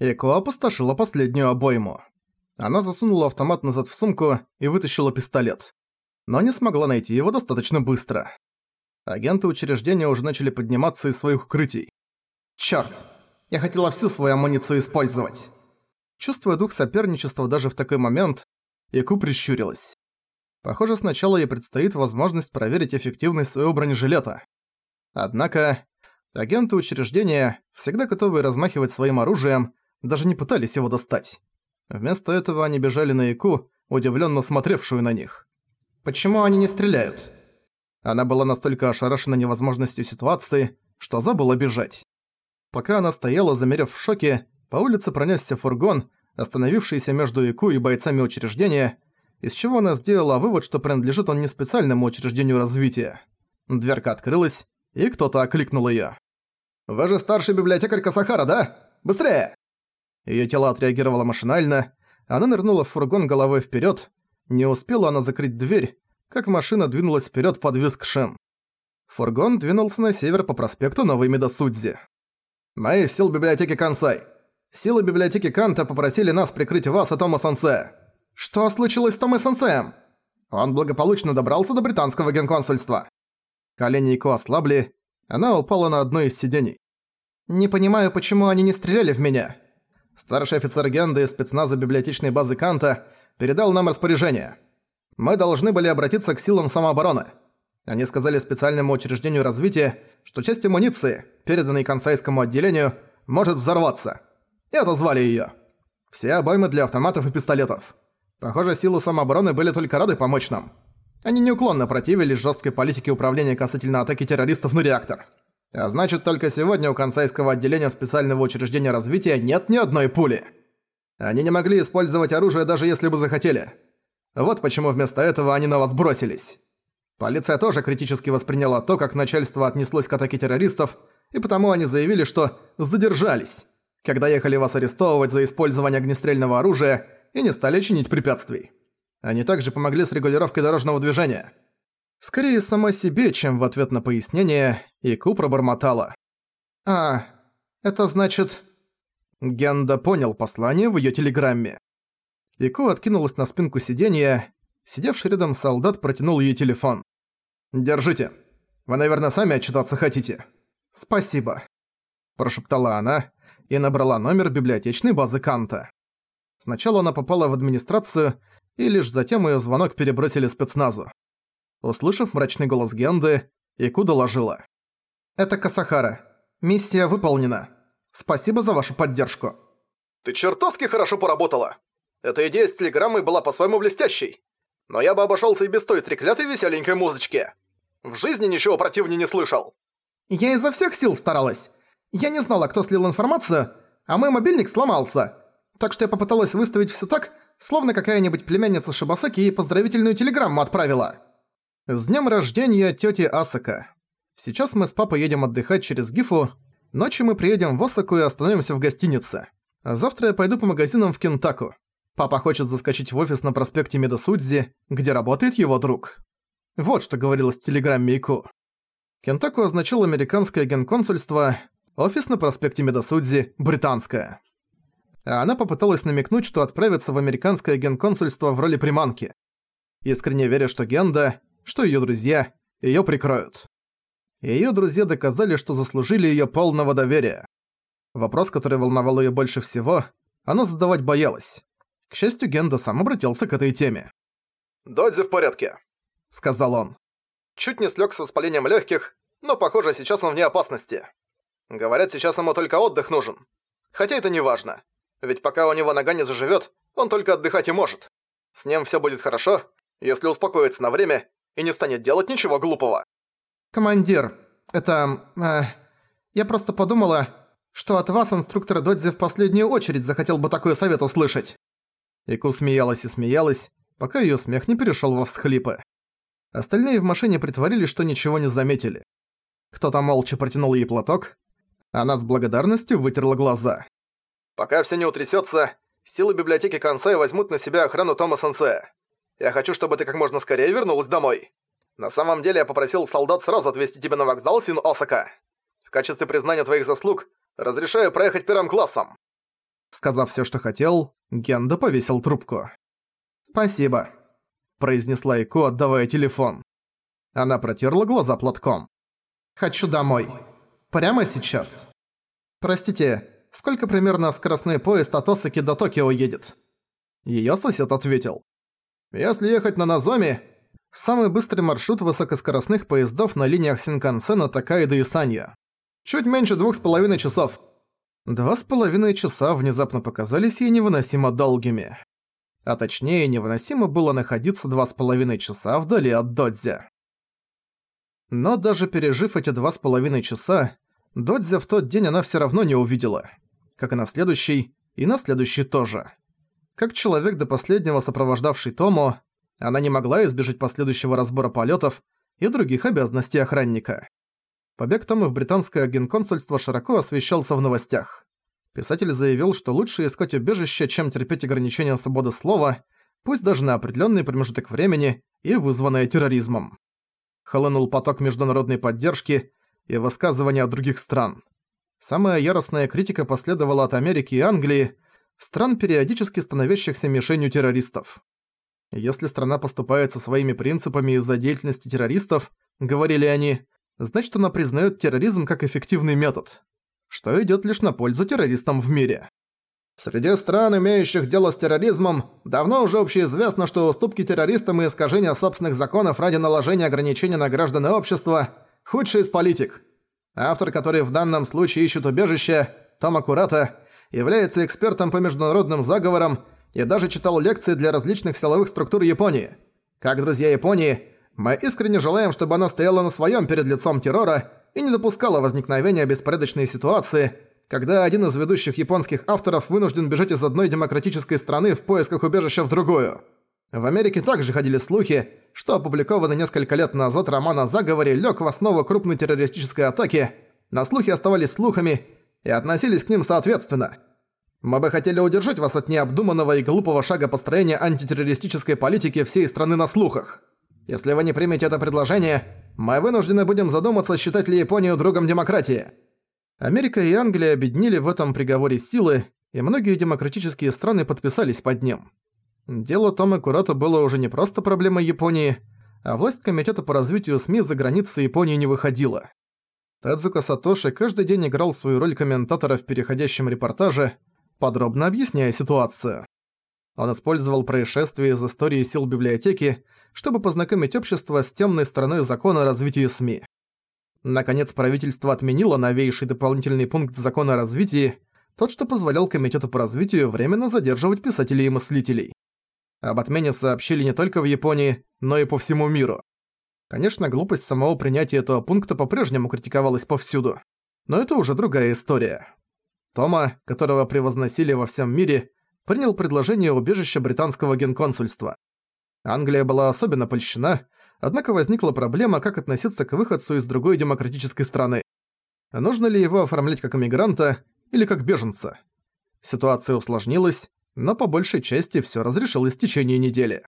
Ико опустошила последнюю обойму. Она засунула автомат назад в сумку и вытащила пистолет. Но не смогла найти его достаточно быстро. Агенты учреждения уже начали подниматься из своих укрытий. «Чёрт! Я хотела всю свою амуницию использовать!» Чувствуя дух соперничества даже в такой момент, Ику прищурилась. Похоже, сначала ей предстоит возможность проверить эффективность своего бронежилета. Однако, агенты учреждения, всегда готовые размахивать своим оружием, даже не пытались его достать. Вместо этого они бежали на Ику, удивленно смотревшую на них. «Почему они не стреляют?» Она была настолько ошарашена невозможностью ситуации, что забыла бежать. Пока она стояла, замерев в шоке, по улице пронесся фургон, остановившийся между ИКУ и бойцами учреждения, из чего она сделала вывод, что принадлежит он не специальному учреждению развития. Дверка открылась, и кто-то окликнул её. «Вы же старший библиотекарь Касахара, да? Быстрее!» Её тело отреагировало машинально, она нырнула в фургон головой вперёд, не успела она закрыть дверь, как машина двинулась вперед под визг шин. Фургон двинулся на север по проспекту Новой Медосудзи. «Мои сил библиотеки Кансай. Силы библиотеки Канта попросили нас прикрыть вас и Тома Сенсе. Что случилось с Томой Сенсеем? Он благополучно добрался до британского генконсульства». Колени Ико ослабли, она упала на одно из сидений. «Не понимаю, почему они не стреляли в меня». Старший офицер Генда из спецназа библиотечной базы Канта передал нам распоряжение – мы должны были обратиться к силам самообороны. Они сказали специальному учреждению развития, что часть амуниции, переданной консайскому отделению, может взорваться. И отозвали её. Все обоймы для автоматов и пистолетов. Похоже, силы самообороны были только рады помочь нам. Они неуклонно противились жесткой политике управления касательно атаки террористов на реактор. А значит, только сегодня у консайского отделения специального учреждения развития нет ни одной пули. Они не могли использовать оружие, даже если бы захотели. Вот почему вместо этого они на вас бросились. Полиция тоже критически восприняла то, как начальство отнеслось к атаке террористов, и потому они заявили, что задержались, когда ехали вас арестовывать за использование огнестрельного оружия и не стали чинить препятствий. Они также помогли с регулировкой дорожного движения. Скорее сама себе, чем в ответ на пояснение, Ику пробормотала. «А, это значит...» Генда понял послание в её телеграмме. Ико откинулась на спинку сиденья. Сидевший рядом солдат протянул ей телефон. «Держите. Вы, наверное, сами отчитаться хотите». «Спасибо», – прошептала она и набрала номер библиотечной базы Канта. Сначала она попала в администрацию, и лишь затем её звонок перебросили спецназу. Услышав мрачный голос Генды, Ику доложила. «Это Касахара. Миссия выполнена. Спасибо за вашу поддержку». «Ты чертовски хорошо поработала!» Эта идея с телеграммой была по-своему блестящей. Но я бы обошелся и без той треклятой веселенькой музычки. В жизни ничего противнее не слышал. Я изо всех сил старалась. Я не знала, кто слил информацию, а мой мобильник сломался. Так что я попыталась выставить все так, словно какая-нибудь племянница Шибасаки ей поздравительную телеграмму отправила. С днем рождения тети Асака. Сейчас мы с папой едем отдыхать через Гифу. Ночью мы приедем в Осаку и остановимся в гостинице. А завтра я пойду по магазинам в Кентаку. Папа хочет заскочить в офис на проспекте Медосудзи, где работает его друг. Вот что говорилось в телеграмме Ику. Кентаку означал американское генконсульство, офис на проспекте Медосудзи – британское. А она попыталась намекнуть, что отправится в американское генконсульство в роли приманки. Искренне веря, что Генда, что её друзья, её прикроют. Её друзья доказали, что заслужили её полного доверия. Вопрос, который волновал её больше всего, она задавать боялась. К счастью, Генда сам обратился к этой теме. «Додзи в порядке», — сказал он. «Чуть не слег с воспалением легких, но, похоже, сейчас он вне опасности. Говорят, сейчас ему только отдых нужен. Хотя это не важно, ведь пока у него нога не заживет, он только отдыхать и может. С ним все будет хорошо, если успокоится на время и не станет делать ничего глупого». «Командир, это... Э, я просто подумала, что от вас инструктор Додзи в последнюю очередь захотел бы такой совет услышать». Ику смеялась и смеялась, пока её смех не перешёл во всхлипы. Остальные в машине притворились, что ничего не заметили. Кто-то молча протянул ей платок, она с благодарностью вытерла глаза. «Пока всё не утрясётся, силы библиотеки Кансай возьмут на себя охрану Тома Сенсея. Я хочу, чтобы ты как можно скорее вернулась домой. На самом деле я попросил солдат сразу отвезти тебя на вокзал Син Осака. В качестве признания твоих заслуг разрешаю проехать первым классом. Сказав всё, что хотел, Генда повесил трубку. «Спасибо», – произнесла Ико, отдавая телефон. Она протерла глаза платком. «Хочу домой. Прямо сейчас. Простите, сколько примерно скоростной поезд от Осаки до Токио едет?» Её сосед ответил. «Если ехать на Назоми, самый быстрый маршрут высокоскоростных поездов на линиях Синкансена Такаида и Санья. Чуть меньше двух с половиной часов». Два с половиной часа внезапно показались ей невыносимо долгими. А точнее, невыносимо было находиться два с половиной часа вдали от Додзи. Но даже пережив эти два с половиной часа, Додзи в тот день она всё равно не увидела. Как и на следующий, и на следующий тоже. Как человек до последнего сопровождавший Тому, она не могла избежать последующего разбора полетов и других обязанностей охранника. Побег Тома в британское генконсульство широко освещался в новостях. Писатель заявил, что лучше искать убежище, чем терпеть ограничения свободы слова, пусть даже на определенный промежуток времени и вызванное терроризмом. Хлынул поток международной поддержки и высказывания других стран. Самая яростная критика последовала от Америки и Англии, стран, периодически становящихся мишенью террористов. Если страна поступает со своими принципами из-за деятельности террористов, говорили они, значит она признает терроризм как эффективный метод, что идет лишь на пользу террористам в мире. Среди стран, имеющих дело с терроризмом, давно уже общеизвестно, что уступки террористам и искажения собственных законов ради наложения ограничений на граждан и общество – худший из политик. Автор, который в данном случае ищет убежище, Том Аккурата, является экспертом по международным заговорам и даже читал лекции для различных силовых структур Японии. Как друзья Японии, мы искренне желаем, чтобы она стояла на своем перед лицом террора и не допускала возникновения беспорядочной ситуации, когда один из ведущих японских авторов вынужден бежать из одной демократической страны в поисках убежища в другую. В Америке также ходили слухи, что опубликованный несколько лет назад роман о заговоре лег в основу крупной террористической атаки, но слухи оставались слухами и относились к ним соответственно. Мы бы хотели удержать вас от необдуманного и глупого шага построения антитеррористической политики всей страны на слухах. Если вы не примете это предложение, мы вынуждены будем задуматься, считать ли Японию другом демократии. Америка и Англия объединили в этом приговоре силы, и многие демократические страны подписались под ним. Дело Тома Курата было уже не просто проблемой Японии, а власть Комитета по развитию СМИ за границы Японии не выходила. Тадзука Сатоши каждый день играл свою роль комментатора в переходящем репортаже, подробно объясняя ситуацию. Он использовал происшествия из истории сил библиотеки, чтобы познакомить общество с темной стороной закона о развитии СМИ. Наконец, правительство отменило новейший дополнительный пункт закона о развитии, тот, что позволял Комитету по развитию временно задерживать писателей и мыслителей. Об отмене сообщили не только в Японии, но и по всему миру. Конечно, глупость самого принятия этого пункта по-прежнему критиковалась повсюду. Но это уже другая история. Тома, которого превозносили во всем мире, принял предложение убежища британского генконсульства. Англия была особенно польщена, однако возникла проблема, как относиться к выходцу из другой демократической страны. Нужно ли его оформлять как иммигранта или как беженца? Ситуация усложнилась, но по большей части всё разрешилось в течение недели.